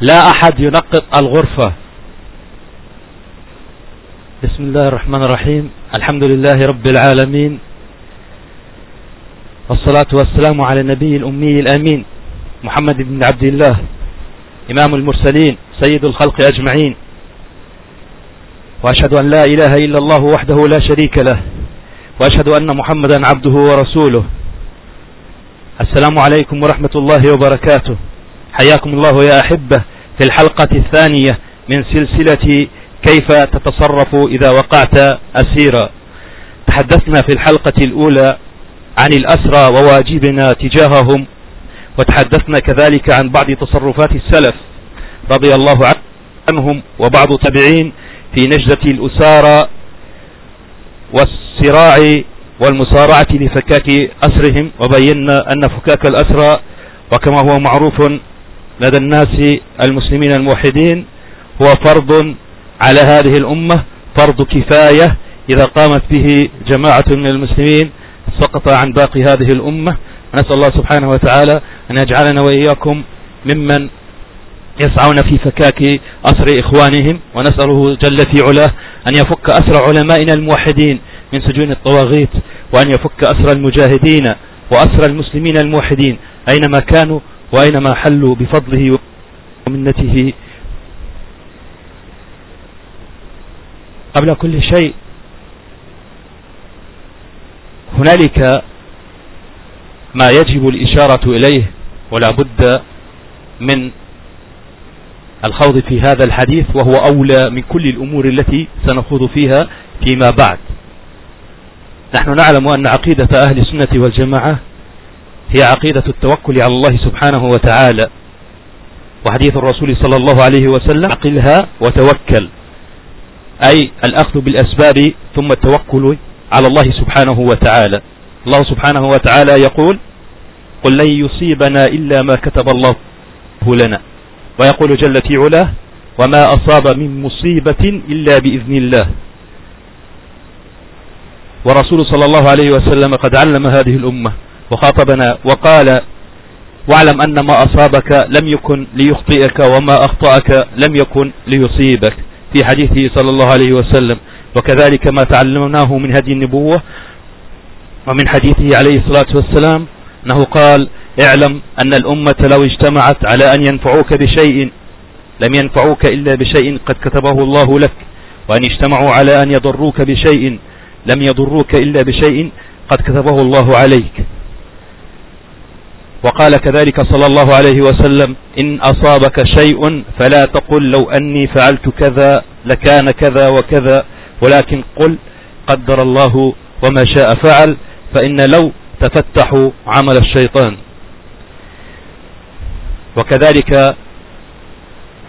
لا أحد ينقط الغرفة. بسم الله الرحمن الرحيم. الحمد لله رب العالمين. والصلاة والسلام على النبي الأمي الأمين محمد بن عبد الله إمام المرسلين سيد الخلق أجمعين. وأشهد أن لا إله إلا الله وحده لا شريك له وأشهد أن محمدا عبده ورسوله. السلام عليكم ورحمة الله وبركاته. حياكم الله يا أحبة في الحلقة الثانية من سلسلة كيف تتصرف إذا وقعت أسيرا. تحدثنا في الحلقة الأولى عن الأسرى وواجبنا تجاههم وتحدثنا كذلك عن بعض تصرفات السلف رضي الله عنهم وبعض تابعين في نجدة الأسارى والصراع والمسارعة لفكاك أسرهم وبينا أن فكاك الأسرى وكما هو معروف لدى الناس المسلمين الموحدين هو فرض على هذه الأمة فرض كفاية إذا قامت به جماعة من المسلمين سقط عن باقي هذه الأمة. نسأل الله سبحانه وتعالى أن يجعلنا وإياكم ممن يسعون في فكاك أسر إخوانهم. ونسأله جل في علاه أن يفك أسر علمائنا الموحدين من سجون الطواغيت وأن يفك أسر المجاهدين وأسر المسلمين الموحدين أينما كانوا وأينما حلوا بفضله ومنته قبل كل شيء هنالك ما يجب الإشارة إليه ولا بد من الخوض في هذا الحديث وهو أولى من كل الأمور التي سنخوض فيها فيما بعد. نحن نعلم أن عقيدة أهل السنة والجماعة هي عقيدة التوكل على الله سبحانه وتعالى. وحديث الرسول صلى الله عليه وسلم عقلها وتوكل. أي الأخذ بالأسباب ثم التوكل على الله سبحانه وتعالى. الله سبحانه وتعالى يقول قل لن يصيبنا إلا ما كتب الله لنا. ويقول جل في علاه وما أصاب من مصيبة إلا بإذن الله. ورسول صلى الله عليه وسلم قد علم هذه الأمة. وخاطبنا وقال واعلم أن ما أصابك لم يكن ليخطئك وما أخطأك لم يكن ليصيبك. في حديثه صلى الله عليه وسلم. وكذلك ما تعلمناه من هذه النبوة ومن حديثه عليه الصلاة والسلام أنه قال اعلم أن الأمة لو اجتمعت على أن ينفعوك بشيء لم ينفعوك إلا بشيء قد كتبه الله لك وأن اجتمعوا على أن يضروك بشيء لم يضروك إلا بشيء قد كتبه الله عليك. وقال كذلك صلى الله عليه وسلم إن أصابك شيء فلا تقل لو أني فعلت كذا لكان كذا وكذا ولكن قل قدر الله وما شاء فعل فإن لو تفتح عمل الشيطان. وكذلك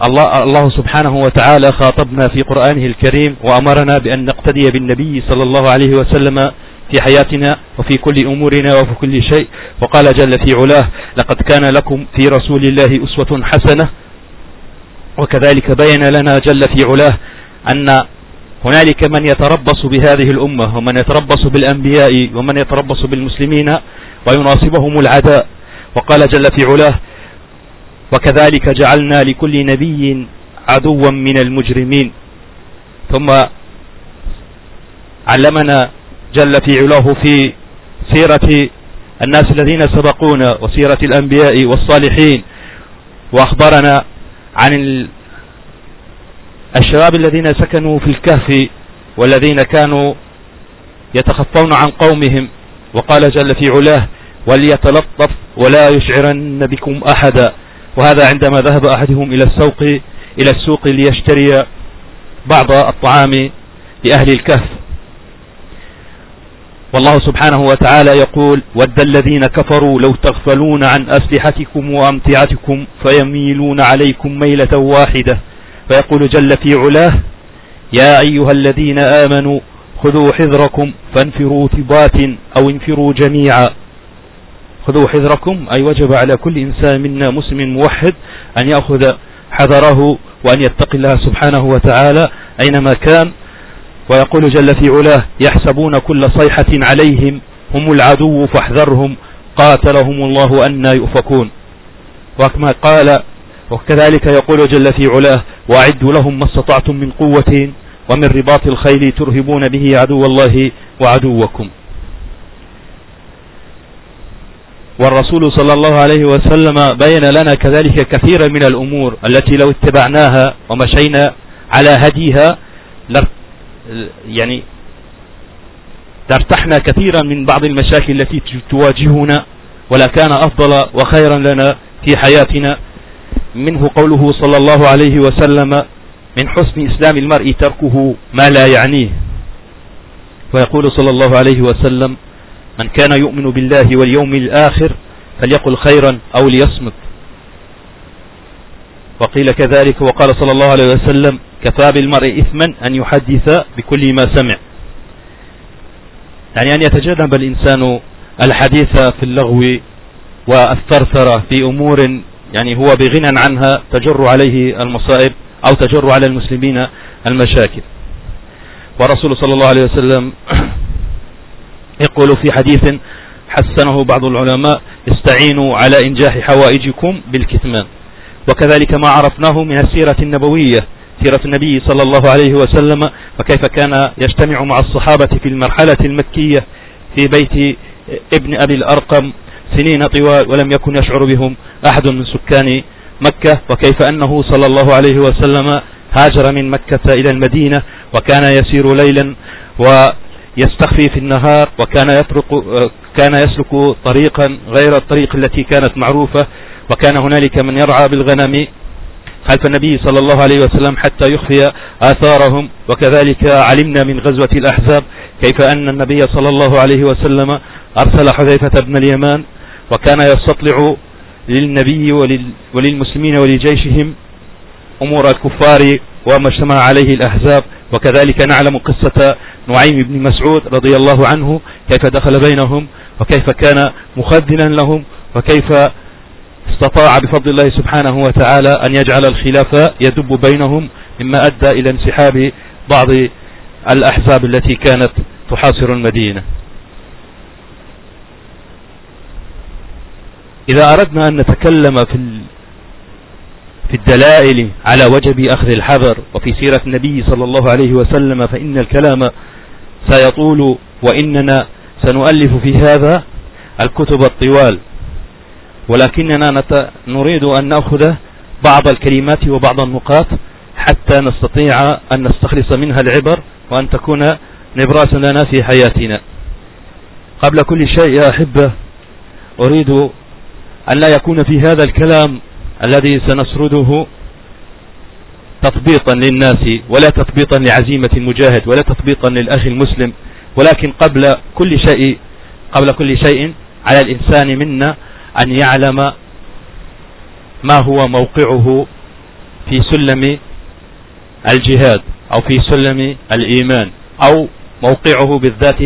الله, الله سبحانه وتعالى خاطبنا في قرآنه الكريم وأمرنا بأن نقتدي بالنبي صلى الله عليه وسلم في حياتنا وفي كل أمورنا وفي كل شيء. وقال جل في علاه لقد كان لكم في رسول الله أسوة حسنة. وكذلك بين لنا جل في علاه أن هنالك من يتربص بهذه الأمة ومن يتربص بالأنبياء ومن يتربص بالمسلمين ويناصبهم العداء. وقال جل في علاه وكذلك جعلنا لكل نبي عدوا من المجرمين. ثم علمنا جل في علاه في سيرة الناس الذين سبقونا وسيرة الأنبياء والصالحين. وأخبرنا عن الشباب الذين سكنوا في الكهف والذين كانوا يتخفون عن قومهم. وقال جل في علاه وليتلطف ولا يشعرن بكم أحدا. وهذا عندما ذهب أحدهم إلى السوق إلى السوق ليشتري بعض الطعام لأهل الكهف. والله سبحانه وتعالى يقول ود الذين كفروا لو تغفلون عن أسلحتكم وأمتعتكم فيميلون عليكم ميلة واحدة فيقول جل في علاه يا أيها الذين آمنوا خذوا حذركم فانفروا ثبات أو انفروا جميعا خذوا حذركم أي وجب على كل إنسان منا مسلم موحد أن يأخذ حذره وأن يتقي الله سبحانه وتعالى أينما كان. ويقول جل في علاه يحسبون كل صيحة عليهم هم العدو فاحذرهم قاتلهم الله أن يؤفكون. وكما قال وكذلك يقول جل في علاه وأعدوا لهم ما استطعتم من قوة ومن رباط الخيل ترهبون به عدو الله وعدوكم. والرسول صلى الله عليه وسلم بين لنا كذلك كثيرا من الأمور التي لو اتبعناها ومشينا على هديها يعني ترتحنا كثيرا من بعض المشاكل التي تواجهنا ولا كان أفضل وخيرا لنا في حياتنا. منه قوله صلى الله عليه وسلم من حسن إسلام المرء تركه ما لا يعنيه. ويقول صلى الله عليه وسلم من كان يؤمن بالله واليوم الآخر فليقل خيرا أو ليصمت. وقيل كذلك وقال صلى الله عليه وسلم كفى بالمرء إثما أن يحدث بكل ما سمع. يعني أن يتجنب الإنسان الحديث في اللغو والثرثرة في أمور يعني هو بغنى عنها تجر عليه المصائب أو تجر على المسلمين المشاكل. ورسول صلى الله عليه وسلم يقول في حديث حسنه بعض العلماء استعينوا على إنجاح حوائجكم بالكتمان. وكذلك ما عرفناه من السيرة النبوية سيرة النبي صلى الله عليه وسلم وكيف كان يجتمع مع الصحابة في المرحلة المكية في بيت ابن أبي الأرقم سنين طوال ولم يكن يشعر بهم أحد من سكان مكة وكيف أنه صلى الله عليه وسلم هاجر من مكة إلى المدينة وكان يسير ليلا ويستخفي في النهار وكان يطرق كان يسلك طريقا غير الطريق التي كانت معروفة وكان هنالك من يرعى بالغنم خلف النبي صلى الله عليه وسلم حتى يخفي آثارهم. وكذلك علمنا من غزوة الأحزاب كيف أن النبي صلى الله عليه وسلم أرسل حذيفة بن اليمان وكان يستطلع للنبي وللمسلمين ولجيشهم أمور الكفار وما اجتمع عليه الأحزاب. وكذلك نعلم قصة نعيم بن مسعود رضي الله عنه كيف دخل بينهم وكيف كان مخذنا لهم وكيف استطاع بفضل الله سبحانه وتعالى أن يجعل الخلاف يدب بينهم مما أدى إلى انسحاب بعض الأحزاب التي كانت تحاصر المدينة. إذا أردنا أن نتكلم في في الدلائل على وجب أخذ الحذر وفي سيرة النبي صلى الله عليه وسلم فإن الكلام سيطول وإننا سنؤلف في هذا الكتب الطوال. ولكننا نريد أن نأخذ بعض الكلمات وبعض النقاط حتى نستطيع أن نستخلص منها العبر وأن تكون نبراسا لنا في حياتنا. قبل كل شيء يا أحبة أريد أن لا يكون في هذا الكلام الذي سنسرده تطبيطا للناس ولا تطبيطا لعزيمة المجاهد ولا تطبيطا للأخ المسلم ولكن قبل كل شيء قبل كل شيء على الإنسان منا أن يعلم ما هو موقعه في سلم الجهاد أو في سلم الإيمان أو موقعه بالذات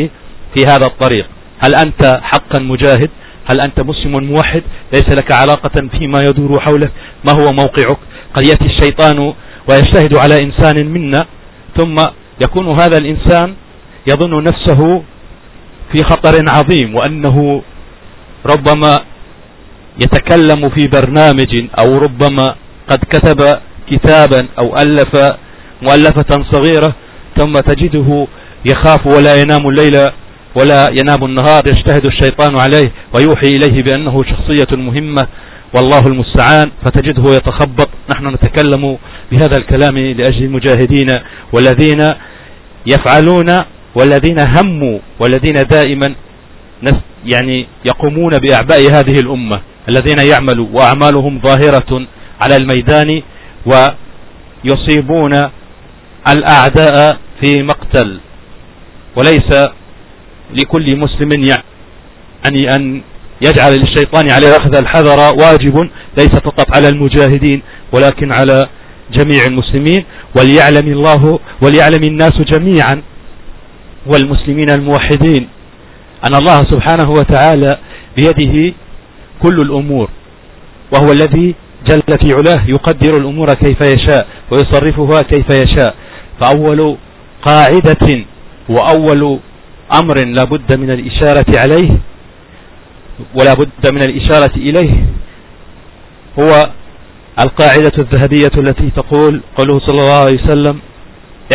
في هذا الطريق. هل أنت حقا مجاهد؟ هل أنت مسلم موحد؟ ليس لك علاقة فيما يدور حولك. ما هو موقعك؟ قد يأتي الشيطان ويجتهد على إنسان منا ثم يكون هذا الإنسان يظن نفسه في خطر عظيم وأنه ربما يتكلم في برنامج أو ربما قد كتب كتابا أو ألف مؤلفة صغيرة ثم تجده يخاف ولا ينام الليل ولا ينام النهار يجتهد الشيطان عليه ويوحي إليه بأنه شخصية مهمة والله المستعان فتجده يتخبط. نحن نتكلم بهذا الكلام لأجل المجاهدين والذين يفعلون والذين هموا والذين دائما يعني يقومون بأعباء هذه الأمة الذين يعملوا وأعمالهم ظاهرة على الميدان ويصيبون الأعداء في مقتل. وليس لكل مسلم يعني أن يجعل للشيطان عليه أخذ الحذر واجب ليس فقط على المجاهدين ولكن على جميع المسلمين. وليعلم الله وليعلم الناس جميعا والمسلمين الموحدين. أن الله سبحانه وتعالى بيده كل الأمور وهو الذي جل في علاه يقدر الأمور كيف يشاء ويصرفها كيف يشاء. فأول قاعدة وأول أمر لا بد من الإشارة عليه ولا بد من الإشارة إليه هو القاعدة الذهبية التي تقول قوله صلى الله عليه وسلم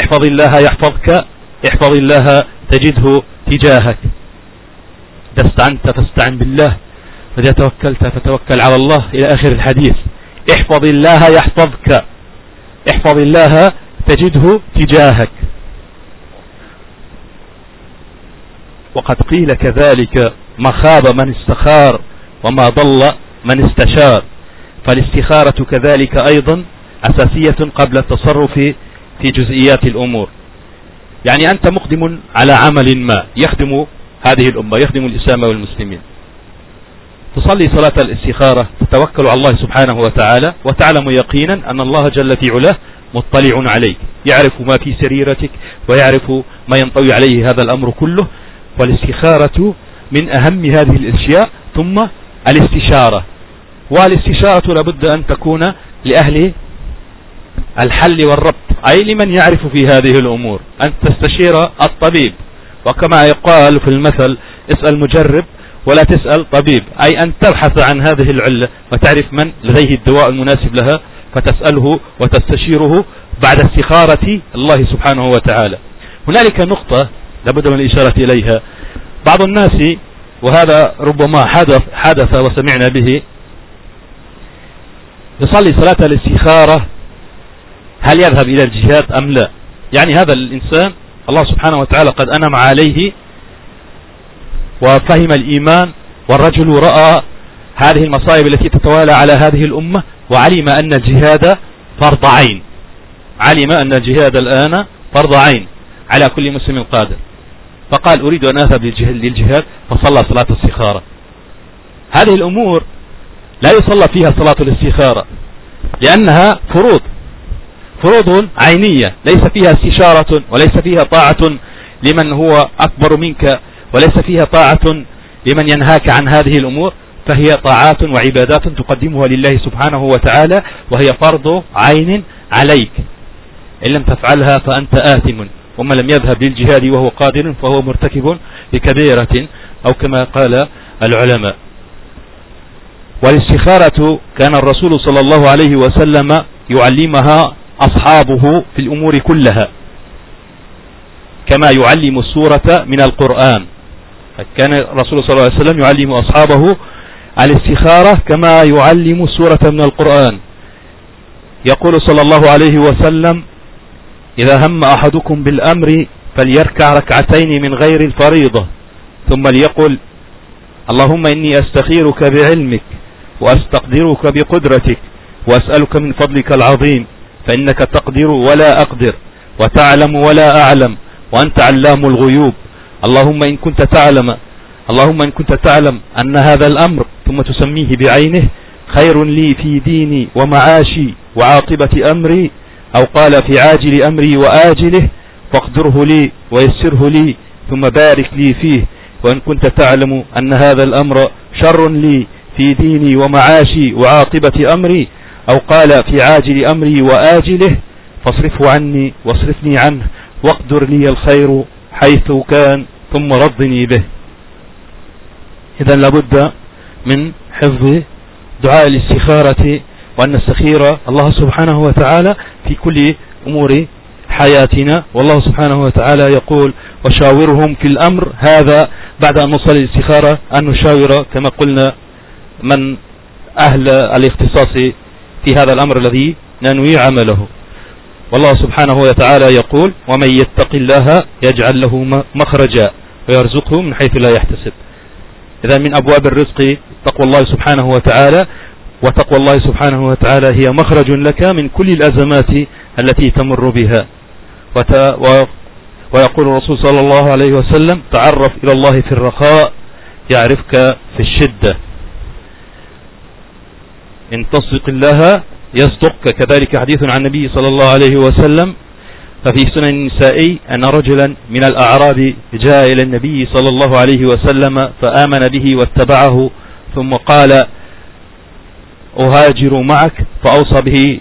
احفظ الله يحفظك احفظ الله تجده تجاهك. إذا استعنت فاستعن بالله وإذا توكلت فتوكل على الله إلى آخر الحديث. احفظ الله يحفظك. احفظ الله تجده تجاهك. وقد قيل كذلك ما خاب من استخار وما ضل من استشار. فالاستخارة كذلك أيضا أساسية قبل التصرف في جزئيات الأمور. يعني أنت مقدم على عمل ما يخدم هذه الأمة يخدم الإسلام والمسلمين. تصلي صلاة الاستخارة تتوكل على الله سبحانه وتعالى وتعلم يقينا أن الله جل في علاه مطلع عليك. يعرف ما في سريرتك ويعرف ما ينطوي عليه هذا الأمر كله. والاستخارة من أهم هذه الأشياء ثم الاستشارة. والاستشارة لابد أن تكون لأهل الحل والربط. أي لمن يعرف في هذه الأمور؟ أن تستشير الطبيب. وكما يقال في المثل اسأل مجرب ولا تسأل طبيب. أي أن تبحث عن هذه العلة وتعرف من لديه الدواء المناسب لها فتسأله وتستشيره بعد استخارة الله سبحانه وتعالى. هنالك نقطة لابد من الإشارة إليها. بعض الناس وهذا ربما حدث, حدث وسمعنا به يصلي صلاة الاستخارة هل يذهب إلى الجهاد أم لا؟ يعني هذا الإنسان الله سبحانه وتعالى قد أنم عليه وفهم الإيمان والرجل رأى هذه المصائب التي تتوالى على هذه الأمة وعلم أن الجهاد فرض عين. علم أن الجهاد الآن فرض عين على كل مسلم قادر. فقال أريد أن أذهب للجهاد فصلى صلاة الاستخارة. هذه الأمور لا يصلى فيها صلاة الاستخارة لأنها فروض. فروض عينية ليس فيها استشارة وليس فيها طاعة لمن هو أكبر منك وليس فيها طاعة لمن ينهاك عن هذه الأمور فهي طاعات وعبادات تقدمها لله سبحانه وتعالى وهي فرض عين عليك. إن لم تفعلها فأنت آثم ومن لم يذهب للجهاد وهو قادر فهو مرتكب لكبيرة أو كما قال العلماء. والاستخارة كان الرسول صلى الله عليه وسلم يعلمها أصحابه في الأمور كلها. كما يعلم السورة من القرآن. كان الرسول صلى الله عليه وسلم يعلم أصحابه الاستخارة كما يعلم السورة من القرآن. يقول صلى الله عليه وسلم إذا هم أحدكم بالأمر فليركع ركعتين من غير الفريضة. ثم ليقل اللهم إني أستخيرك بعلمك وأستقدرك بقدرتك وأسألك من فضلك العظيم. فإنك تقدر ولا أقدر وتعلم ولا أعلم وأنت علام الغيوب. اللهم إن كنت تعلم اللهم إن كنت تعلم أن هذا الأمر ثم تسميه بعينه خير لي في ديني ومعاشي وعاقبة أمري أو قال في عاجل أمري وآجله فاقدره لي ويسره لي ثم بارك لي فيه. وإن كنت تعلم أن هذا الأمر شر لي في ديني ومعاشي وعاقبة أمري أو قال في عاجل أمري وآجله فاصرفه عني واصرفني عنه واقدر لي الخير حيث كان ثم رضني به. إذا لابد من حفظ دعاء الاستخارة وأن نستخير الله سبحانه وتعالى في كل أمور حياتنا. والله سبحانه وتعالى يقول وشاورهم في الأمر هذا بعد أن نصل الاستخارة أن نشاور كما قلنا من أهل الاختصاص في هذا الأمر الذي ننوي عمله. والله سبحانه وتعالى يقول ومن يتق الله يجعل له مخرجا ويرزقه من حيث لا يحتسب. إذا من أبواب الرزق تقوى الله سبحانه وتعالى وتقوى الله سبحانه وتعالى هي مخرج لك من كل الأزمات التي تمر بها. ويقول الرسول صلى الله عليه وسلم تعرف إلى الله في الرخاء يعرفك في الشدة. إن تصدق الله يصدقك كذلك حديث عن النبي صلى الله عليه وسلم ففي سنن النسائي أن رجلا من الأعراب جاء إلى النبي صلى الله عليه وسلم فآمن به واتبعه ثم قال أهاجر معك. فأوصى به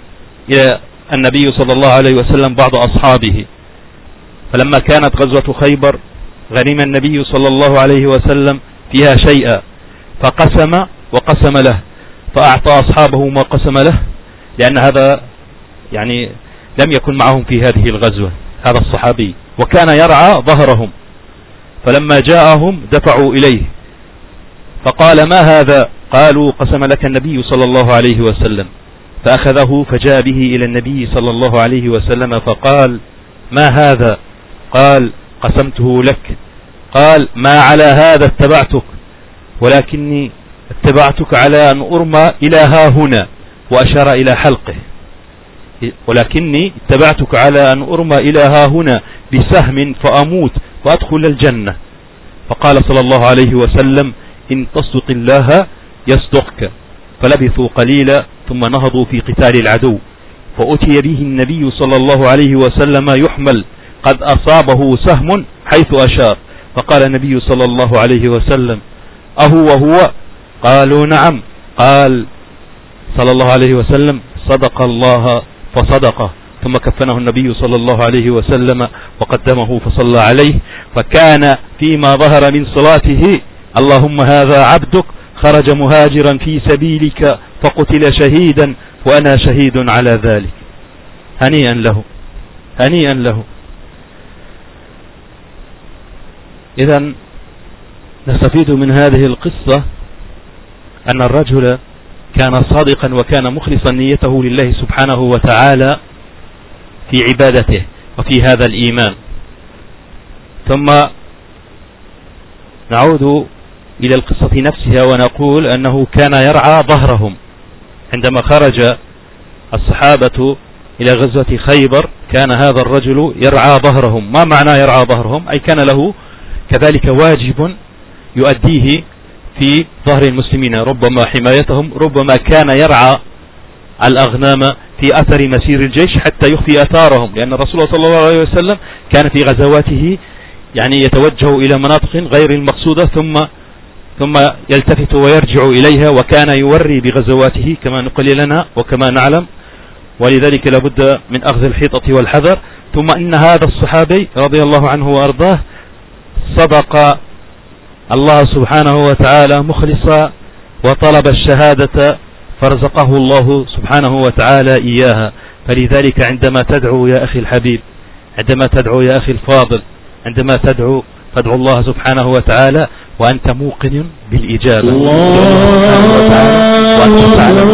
النبي صلى الله عليه وسلم بعض أصحابه. فلما كانت غزوة خيبر غنم النبي صلى الله عليه وسلم فيها شيئا فقسم وقسم له. فأعطى أصحابه ما قسم له لأن هذا يعني لم يكن معهم في هذه الغزوة هذا الصحابي. وكان يرعى ظهرهم فلما جاءهم دفعوا إليه فقال ما هذا؟ قالوا قسم لك النبي صلى الله عليه وسلم. فأخذه فجاء به إلى النبي صلى الله عليه وسلم فقال ما هذا؟ قال قسمته لك. قال ما على هذا اتبعتك ولكني اتبعتك على أن أرمى إلى ها هنا وأشار إلى حلقه. ولكني اتبعتك على أن أرمى إلى ها هنا بسهم فأموت وأدخل الجنة. فقال صلى الله عليه وسلم إن تصدق الله يصدقك. فلبثوا قليلا ثم نهضوا في قتال العدو. فأتي به النبي صلى الله عليه وسلم يحمل قد أصابه سهم حيث أشار. فقال النبي صلى الله عليه وسلم أهو وهو قالوا نعم. قال صلى الله عليه وسلم صدق الله فصدقه ثم كفنه النبي صلى الله عليه وسلم وقدمه فصلى عليه. فكان فيما ظهر من صلاته اللهم هذا عبدك خرج مهاجرا في سبيلك فقتل شهيدا وأنا شهيد على ذلك. هنيئا له. هنيئا له. إذا نستفيد من هذه القصة أن الرجل كان صادقا وكان مخلصا نيته لله سبحانه وتعالى في عبادته وفي هذا الإيمان. ثم نعود إلى القصة نفسها ونقول أنه كان يرعى ظهرهم عندما خرج الصحابة إلى غزوة خيبر. كان هذا الرجل يرعى ظهرهم. ما معنى يرعى ظهرهم؟ أي كان له كذلك واجب يؤديه في ظهر المسلمين ربما حمايتهم ربما كان يرعى الأغنام في أثر مسير الجيش حتى يخفي أثارهم لأن الرسول صلى الله عليه وسلم كان في غزواته يعني يتوجه إلى مناطق غير المقصودة ثم ثم يلتفت ويرجع إليها وكان يوري بغزواته كما نقل لنا وكما نعلم ولذلك لابد من أخذ الحيطة والحذر. ثم إن هذا الصحابي رضي الله عنه وأرضاه صدق الله سبحانه وتعالى مخلصا وطلب الشهادة فرزقه الله سبحانه وتعالى إياها. فلذلك عندما تدعو يا أخي الحبيب عندما تدعو يا أخي الفاضل عندما تدعو فادعو الله سبحانه وتعالى وأنت موقن بالإجابة. وأنت تعلم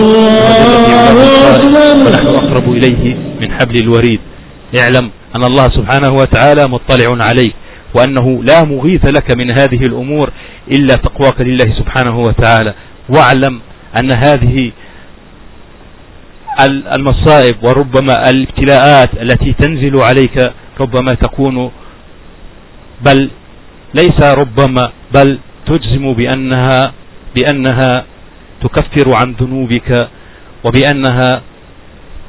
ونحن أقرب إليه من حبل الوريد. اعلم أن الله سبحانه وتعالى مطلع عليك. وأنه لا مغيث لك من هذه الأمور إلا تقواك لله سبحانه وتعالى. واعلم أن هذه المصائب وربما الابتلاءات التي تنزل عليك ربما تكون بل ليس ربما بل تجزم بأنها بأنها تكفر عن ذنوبك وبأنها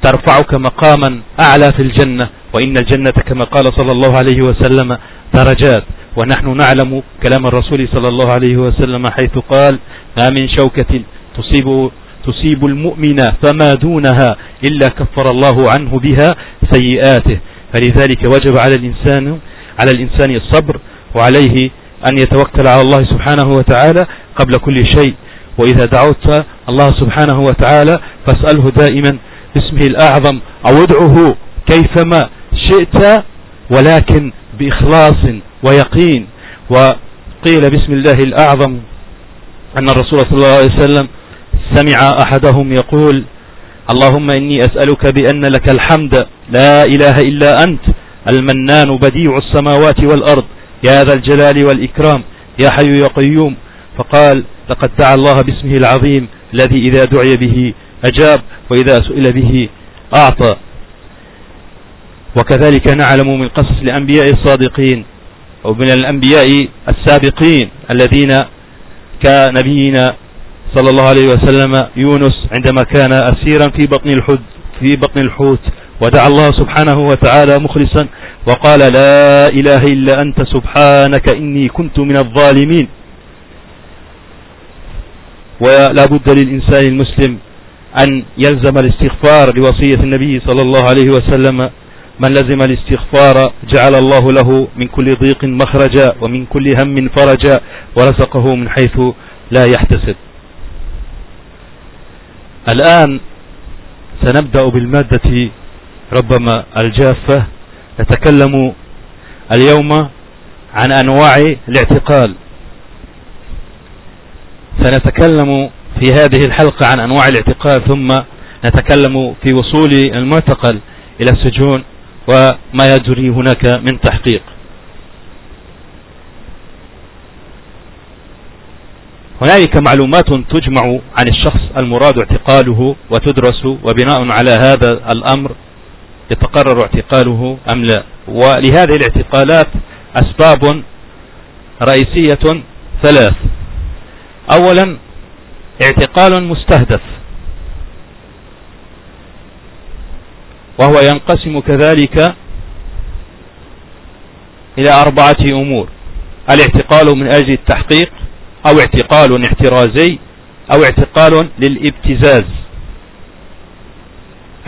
ترفعك مقاما أعلى في الجنة وإن الجنة كما قال صلى الله عليه وسلم درجات. ونحن نعلم كلام الرسول صلى الله عليه وسلم حيث قال ما من شوكة تصيب تصيب المؤمن فما دونها إلا كفر الله عنه بها سيئاته. فلذلك وجب على الإنسان على الإنسان الصبر وعليه أن يتوكل على الله سبحانه وتعالى قبل كل شيء. وإذا دعوت الله سبحانه وتعالى فاسأله دائما باسمه الأعظم أو ادعه كيفما شئت ولكن بإخلاص ويقين. وقيل بسم الله الأعظم أن الرسول صلى الله عليه وسلم سمع أحدهم يقول اللهم إني أسألك بأن لك الحمد لا إله إلا أنت المنان بديع السماوات والأرض يا ذا الجلال والإكرام يا حي يا قيوم. فقال لقد دعا الله باسمه العظيم الذي إذا دعي به أجاب وإذا سئل به أعطى. وكذلك نعلم من قصص الأنبياء الصادقين أو من الأنبياء السابقين الذين كنبينا صلى الله عليه وسلم يونس عندما كان أسيرا في بطن الحوت في بطن الحوت. ودعا الله سبحانه وتعالى مخلصا وقال لا إله إلا أنت سبحانك إني كنت من الظالمين. ولا بد للإنسان المسلم أن يلزم الاستغفار لوصية النبي صلى الله عليه وسلم. من لزم الاستغفار جعل الله له من كل ضيق مخرجا ومن كل هم فرجا ورزقه من حيث لا يحتسب. الآن سنبدأ بالمادة ربما الجافة. نتكلم اليوم عن أنواع الاعتقال. سنتكلم في هذه الحلقة عن أنواع الاعتقال ثم نتكلم في وصول المعتقل إلى السجون وما يجري هناك من تحقيق. هنالك معلومات تجمع عن الشخص المراد اعتقاله وتدرس وبناء على هذا الأمر يتقرر اعتقاله أم لا. ولهذه الاعتقالات أسباب رئيسية ثلاث. أولا اعتقال مستهدف. وهو ينقسم كذلك إلى أربعة أمور. الاعتقال من أجل التحقيق أو اعتقال احترازي أو اعتقال للابتزاز.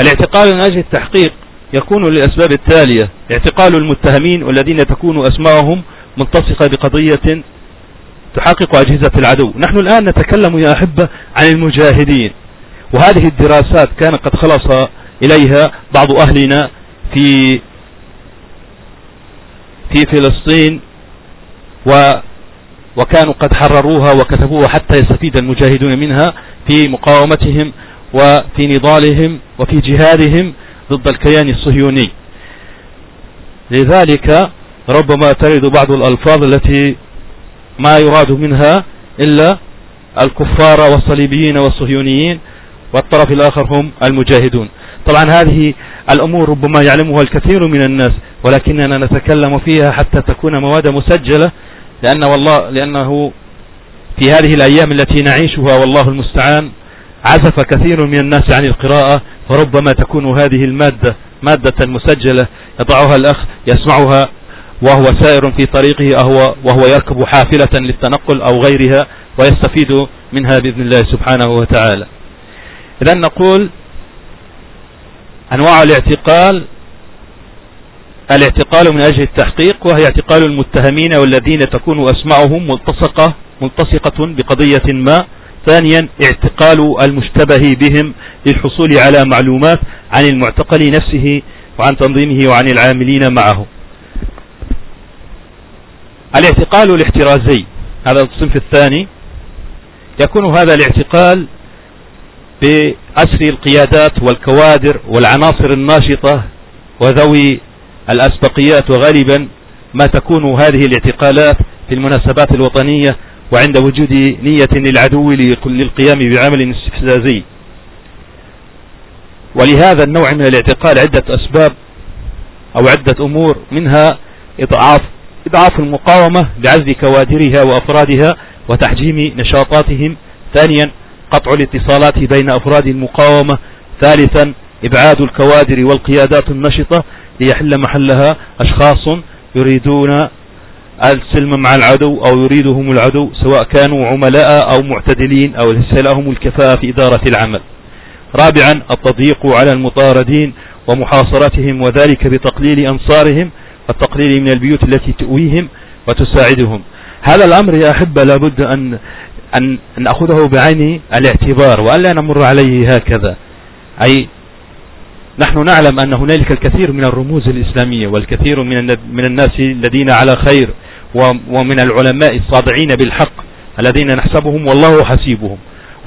الاعتقال من أجل التحقيق يكون للأسباب التالية اعتقال المتهمين والذين تكون أسماءهم ملتصقة بقضية تحقق أجهزة العدو. نحن الآن نتكلم يا أحبة عن المجاهدين. وهذه الدراسات كان قد خلص إليها بعض أهلنا في في فلسطين و وكانوا قد حرروها وكتبوها حتى يستفيد المجاهدون منها في مقاومتهم وفي نضالهم وفي جهادهم ضد الكيان الصهيوني. لذلك ربما ترد بعض الألفاظ التي ما يراد منها إلا الكفار والصليبيين والصهيونيين والطرف الآخر هم المجاهدون. طبعا هذه الأمور ربما يعلمها الكثير من الناس ولكننا نتكلم فيها حتى تكون مواد مسجلة لأن والله لأنه في هذه الأيام التي نعيشها والله المستعان عزف كثير من الناس عن القراءة فربما تكون هذه المادة مادة مسجلة يضعها الأخ يسمعها وهو سائر في طريقه أهو وهو يركب حافلة للتنقل أو غيرها ويستفيد منها بإذن الله سبحانه وتعالى. إذا نقول أنواع الاعتقال الاعتقال من أجل التحقيق وهي اعتقال المتهمين والذين تكون أسماءهم ملتصقة ملتصقة بقضية ما. ثانيا اعتقال المشتبه بهم للحصول على معلومات عن المعتقل نفسه وعن تنظيمه وعن العاملين معه. الاعتقال الاحترازي. هذا الصنف الثاني. يكون هذا الاعتقال بأسر القيادات والكوادر والعناصر الناشطة وذوي الأسبقيات. وغالبا ما تكون هذه الاعتقالات في المناسبات الوطنية وعند وجود نية للعدو للقيام بعمل استفزازي. ولهذا النوع من الاعتقال عدة أسباب أو عدة أمور منها إضعاف إضعاف المقاومة بعزل كوادرها وأفرادها وتحجيم نشاطاتهم. ثانيا قطع الاتصالات بين أفراد المقاومة. ثالثا إبعاد الكوادر والقيادات النشطة ليحل محلها. أشخاص يريدون السلم مع العدو أو يريدهم العدو سواء كانوا عملاء أو معتدلين أو ليس لهم الكفاءة في إدارة العمل. رابعا التضييق على المطاردين ومحاصرتهم وذلك بتقليل أنصارهم والتقليل من البيوت التي تؤويهم وتساعدهم. هذا الأمر يا أحبة لابد أن أن نأخذه بعين الاعتبار وألا نمر عليه هكذا. أي نحن نعلم أن هنالك الكثير من الرموز الإسلامية والكثير من الناس الذين على خير ومن العلماء الصادعين بالحق الذين نحسبهم والله حسيبهم.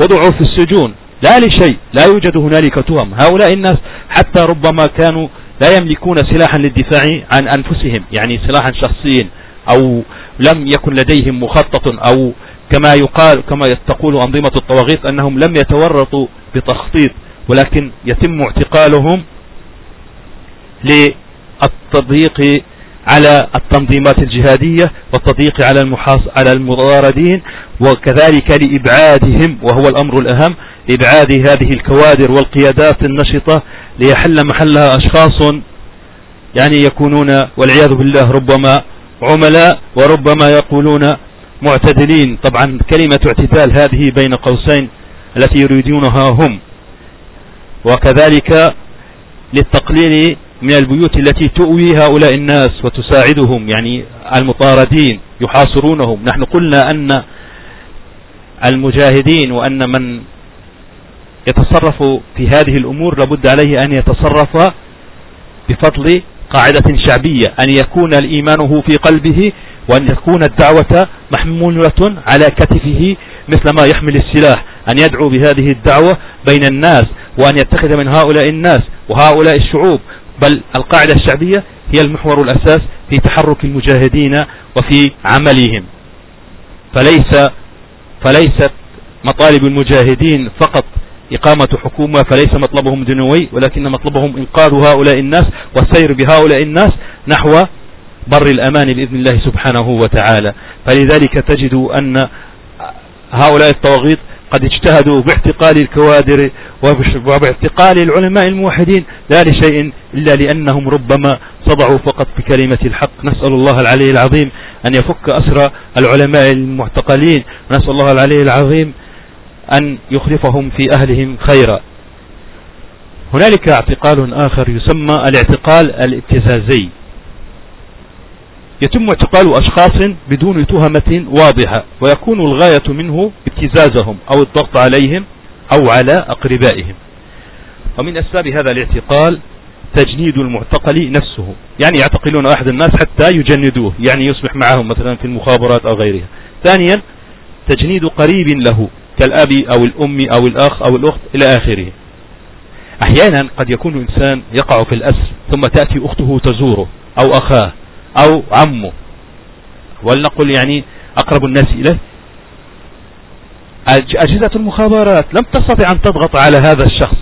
وضعوا في السجون. لا لشيء. لا يوجد هنالك تهم. هؤلاء الناس حتى ربما كانوا لا يملكون سلاحا للدفاع عن أنفسهم يعني سلاحا شخصيا أو لم يكن لديهم مخطط أو كما يقال كما تقول أنظمة الطواغيت أنهم لم يتورطوا بتخطيط ولكن يتم اعتقالهم للتضييق على التنظيمات الجهادية والتضييق على المحاص على المضاردين وكذلك لإبعادهم وهو الأمر الأهم إبعاد هذه الكوادر والقيادات النشطة ليحل محلها أشخاص يعني يكونون والعياذ بالله ربما عملاء وربما يقولون معتدلين. طبعا كلمة اعتدال هذه بين قوسين التي يريدونها هم. وكذلك للتقليل من البيوت التي تؤوي هؤلاء الناس وتساعدهم يعني المطاردين يحاصرونهم. نحن قلنا أن المجاهدين وأن من يتصرف في هذه الأمور لابد عليه أن يتصرف بفضل قاعدة شعبية أن يكون الإيمان في قلبه وأن تكون الدعوة محمولة على كتفه مثل ما يحمل السلاح أن يدعو بهذه الدعوة بين الناس وأن يتخذ من هؤلاء الناس وهؤلاء الشعوب. بل القاعدة الشعبية هي المحور الأساس في تحرك المجاهدين وفي عملهم. فليس فليست مطالب المجاهدين فقط إقامة حكومة فليس مطلبهم دنوي ولكن مطلبهم إنقاذ هؤلاء الناس والسير بهؤلاء الناس نحو بر الأمان بإذن الله سبحانه وتعالى. فلذلك تجد أن هؤلاء الطواغيت قد اجتهدوا باعتقال الكوادر وباعتقال العلماء الموحدين. لا لشيء إلا لأنهم ربما صدعوا فقط بكلمة الحق. نسأل الله العلي العظيم أن يفك أسر العلماء المعتقلين. نسأل الله العلي العظيم أن يخلفهم في أهلهم خيرا. هنالك اعتقال آخر يسمى الاعتقال الابتزازي. يتم اعتقال أشخاص بدون تهمة واضحة ويكون الغاية منه ابتزازهم أو الضغط عليهم أو على أقربائهم. ومن أسباب هذا الاعتقال تجنيد المعتقل نفسه يعني يعتقلون أحد الناس حتى يجندوه يعني يصبح معهم مثلا في المخابرات أو غيرها. ثانيا تجنيد قريب له كالأب أو الأم أو الأخ أو الأخت إلى آخره. أحيانا قد يكون إنسان يقع في الأسر ثم تأتي أخته تزوره أو أخاه. أو عمه. ولنقل يعني أقرب الناس إليه. أجهزة المخابرات لم تستطع أن تضغط على هذا الشخص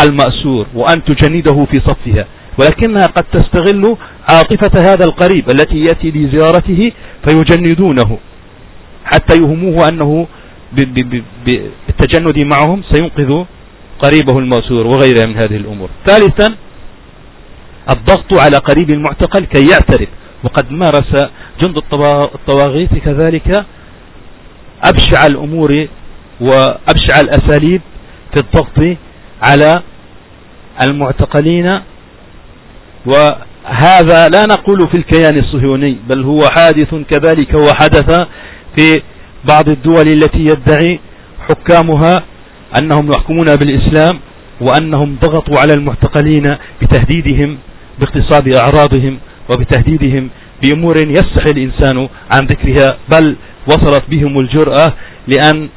المأسور وأن تجنده في صفها ولكنها قد تستغل عاطفة هذا القريب التي يأتي لزيارته فيجندونه حتى يهموه أنه بالتجند معهم سينقذ قريبه المأسور وغيرها من هذه الأمور. ثالثا الضغط على قريب المعتقل كي يعترف وقد مارس جند الطواغيت كذلك أبشع الأمور وأبشع الأساليب في الضغط على المعتقلين. وهذا لا نقول في الكيان الصهيوني بل هو حادث كذلك وحدث في بعض الدول التي يدعي حكامها أنهم يحكمون بالإسلام وأنهم ضغطوا على المعتقلين بتهديدهم باغتصاب أعراضهم وبتهديدهم بأمور يستحي الإنسان عن ذكرها بل وصلت بهم الجرأة لأن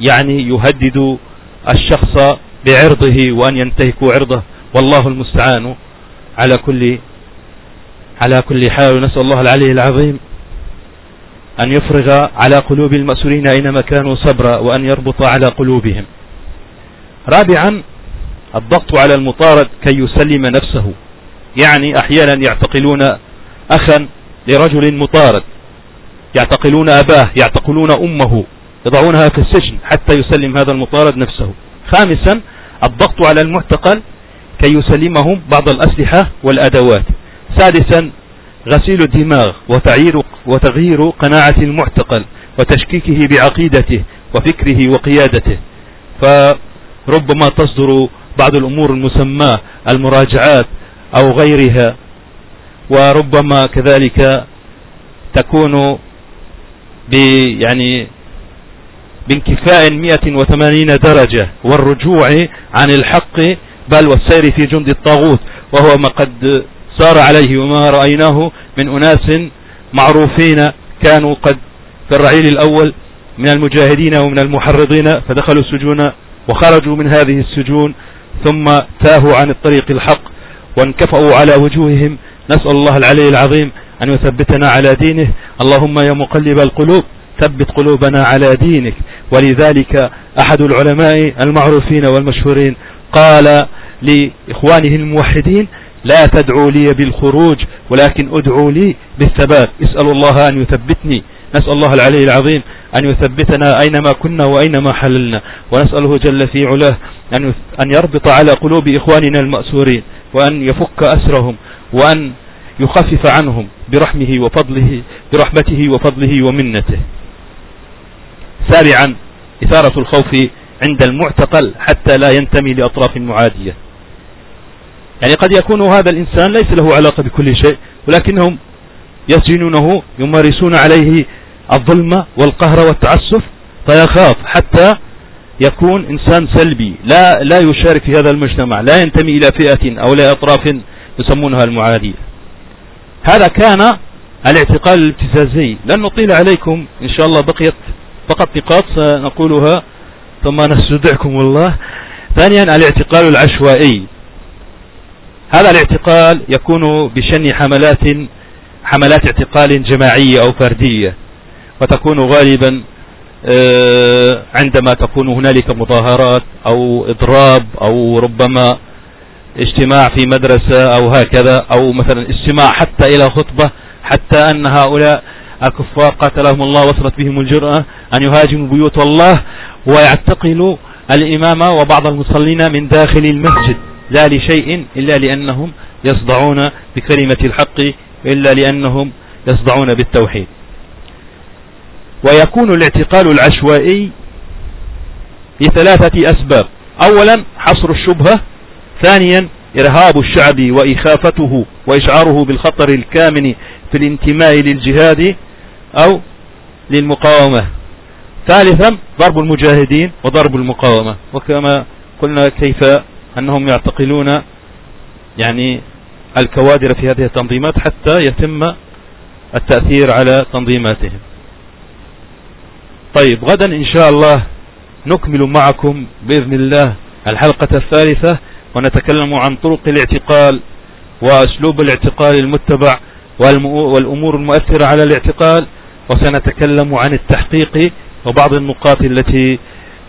يعني يهددوا الشخص بعرضه وأن ينتهكوا عرضه. والله المستعان على كل على كل حال. نسأل الله العلي العظيم أن يفرغ على قلوب المأسورين أينما كانوا صبرا وأن يربط على قلوبهم. رابعا الضغط على المطارد كي يسلم نفسه. يعني أحيانا يعتقلون أخا لرجل مطارد يعتقلون أباه يعتقلون أمه يضعونها في السجن حتى يسلم هذا المطارد نفسه. خامسا الضغط على المعتقل كي يسلمهم بعض الأسلحة والأدوات. سادسا غسيل الدماغ وتغيير, وتغيير قناعة المعتقل وتشكيكه بعقيدته وفكره وقيادته. فربما تصدر بعض الأمور المسماة المراجعات أو غيرها وربما كذلك تكون يعني بانكفاء 180 درجة والرجوع عن الحق بل والسير في جند الطاغوت وهو ما قد صار عليه وما رأيناه من أناس معروفين كانوا قد في الرعيل الأول من المجاهدين ومن المحرضين فدخلوا السجون وخرجوا من هذه السجون ثم تاهوا عن الطريق الحق. وانكفأوا على وجوههم. نسأل الله العلي العظيم أن يثبتنا على دينه. اللهم يا مقلب القلوب ثبت قلوبنا على دينك. ولذلك أحد العلماء المعروفين والمشهورين قال لإخوانه الموحدين لا تدعوا لي بالخروج ولكن ادعوا لي بالثبات. اسأل الله أن يثبتني. نسأل الله العلي العظيم أن يثبتنا أينما كنا وأينما حللنا. ونسأله جل في علاه أن يربط على قلوب إخواننا المأسورين. وأن يفك أسرهم وأن يخفف عنهم برحمه وفضله برحمته وفضله ومنته. سابعا إثارة الخوف عند المعتقل حتى لا ينتمي لأطراف معادية. يعني قد يكون هذا الإنسان ليس له علاقة بكل شيء ولكنهم يسجنونه يمارسون عليه الظلم والقهر والتعسف فيخاف حتى يكون إنسان سلبي لا لا يشارك في هذا المجتمع لا ينتمي إلى فئة أو إلى أطراف يسمونها المعادية. هذا كان الاعتقال الابتزازي. لن نطيل عليكم إن شاء الله بقيت فقط نقاط سنقولها ثم نستودعكم الله. ثانيا الاعتقال العشوائي. هذا الاعتقال يكون بشن حملات حملات اعتقال جماعية أو فردية وتكون غالبا عندما تكون هنالك مظاهرات أو إضراب أو ربما اجتماع في مدرسة أو هكذا أو مثلا استماع حتى إلى خطبة حتى أن هؤلاء الكفار قاتلهم الله وصلت بهم الجرأة أن يهاجموا بيوت الله ويعتقلوا الإمام وبعض المصلين من داخل المسجد لا لشيء إلا لأنهم يصدعون بكلمة الحق إلا لأنهم يصدعون بالتوحيد. ويكون الاعتقال العشوائي لثلاثة أسباب. أولا حصر الشبهة. ثانيا إرهاب الشعب وإخافته وإشعاره بالخطر الكامن في الانتماء للجهاد أو للمقاومة. ثالثا ضرب المجاهدين وضرب المقاومة. وكما قلنا كيف أنهم يعتقلون يعني الكوادر في هذه التنظيمات حتى يتم التأثير على تنظيماتهم. طيب غدا إن شاء الله نكمل معكم بإذن الله الحلقة الثالثة ونتكلم عن طرق الاعتقال وأسلوب الاعتقال المتبع والأمور المؤثرة على الاعتقال وسنتكلم عن التحقيق وبعض النقاط التي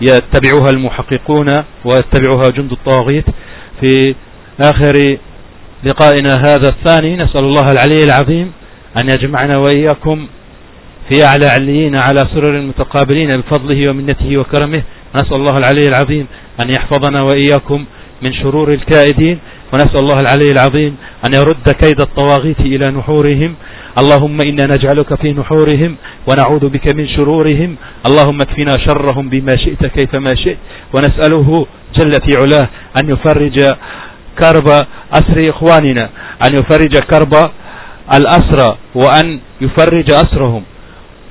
يتبعها المحققون ويتبعها جند الطواغيت في آخر لقائنا هذا الثاني نسأل الله العلي العظيم أن يجمعنا وإياكم في أعلى عليين على سرر متقابلين بفضله ومنته وكرمه. نسأل الله العلي العظيم أن يحفظنا وإياكم من شرور الكائدين ونسأل الله العلي العظيم أن يرد كيد الطواغيت إلى نحورهم. اللهم إنا نجعلك في نحورهم ونعوذ بك من شرورهم. اللهم اكفنا شرهم بما شئت كيفما شئت. ونسأله جل في علاه أن يفرج كرب أسر إخواننا أن يفرج كرب الأسرى وأن يفرج أسرهم.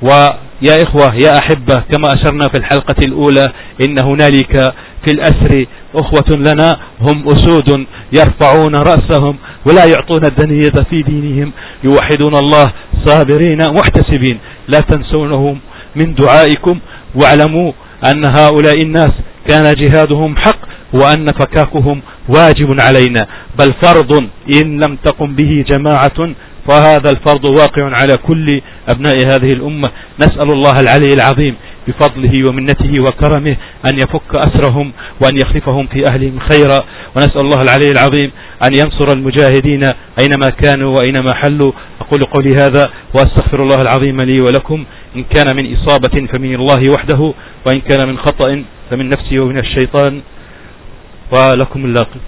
ويا إخوة يا أحبة كما أشرنا في الحلقة الأولى إن هنالك في الأسر أخوة لنا هم أسود يرفعون رأسهم ولا يعطون الدنية في دينهم يوحدون الله صابرين محتسبين. لا تنسونهم من دعائكم واعلموا أن هؤلاء الناس كان جهادهم حق وأن فكاكهم واجب علينا. بل فرض إن لم تقم به جماعة فهذا الفرض واقع على كل أبناء هذه الأمة. نسأل الله العلي العظيم بفضله ومنته وكرمه أن يفك أسرهم وأن يخلفهم في أهلهم خيرا. ونسأل الله العلي العظيم أن ينصر المجاهدين أينما كانوا وأينما حلوا. أقول قولي هذا وأستغفر الله العظيم لي ولكم. إن كان من إصابة فمن الله وحده وإن كان من خطأ فمن نفسي ومن الشيطان. ولكم اللاقي.